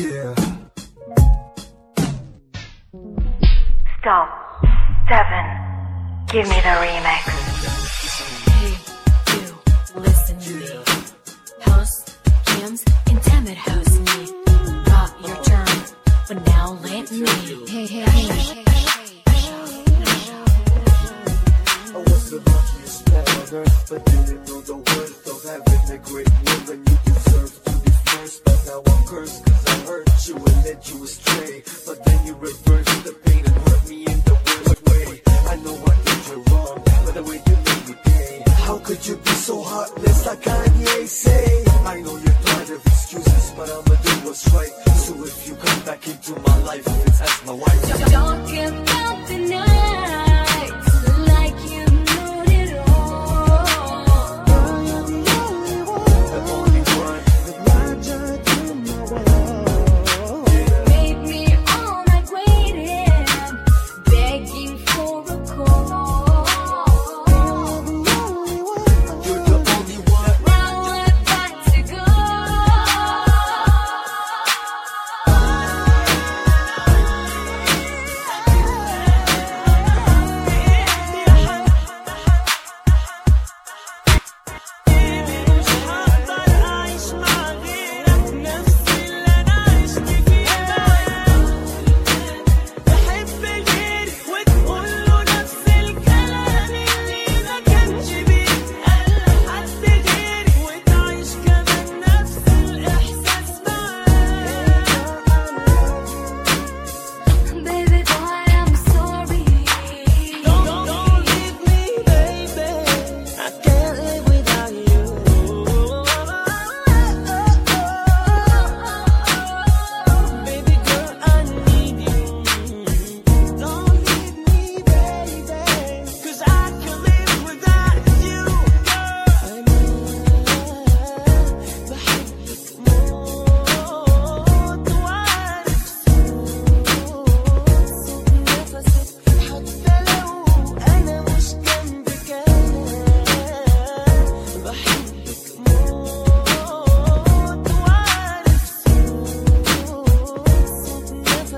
Yeah. Stop. Seven. Give me the remix. Hey, you, listen to me. House, Kim's, intimate house me. Got your turn, but now let me. Hey, hey, hey. I was the luckiest man on earth, but didn't know the worth of having a great woman hurt you and led you astray. But then you reversed the pain and hurt me in the worst way. I know I did you wrong, but the way you made me gay. How could you be so heartless like Kanye say? I know you're tired of excuses, but I'ma do what's right. So if you come back into my life, it's as my wife. Don't give up the night.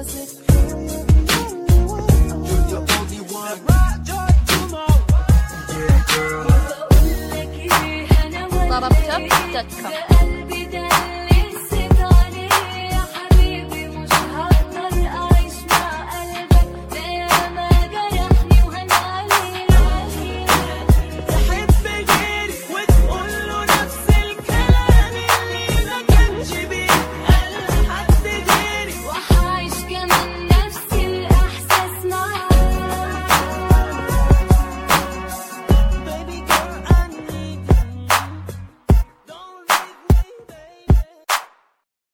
music.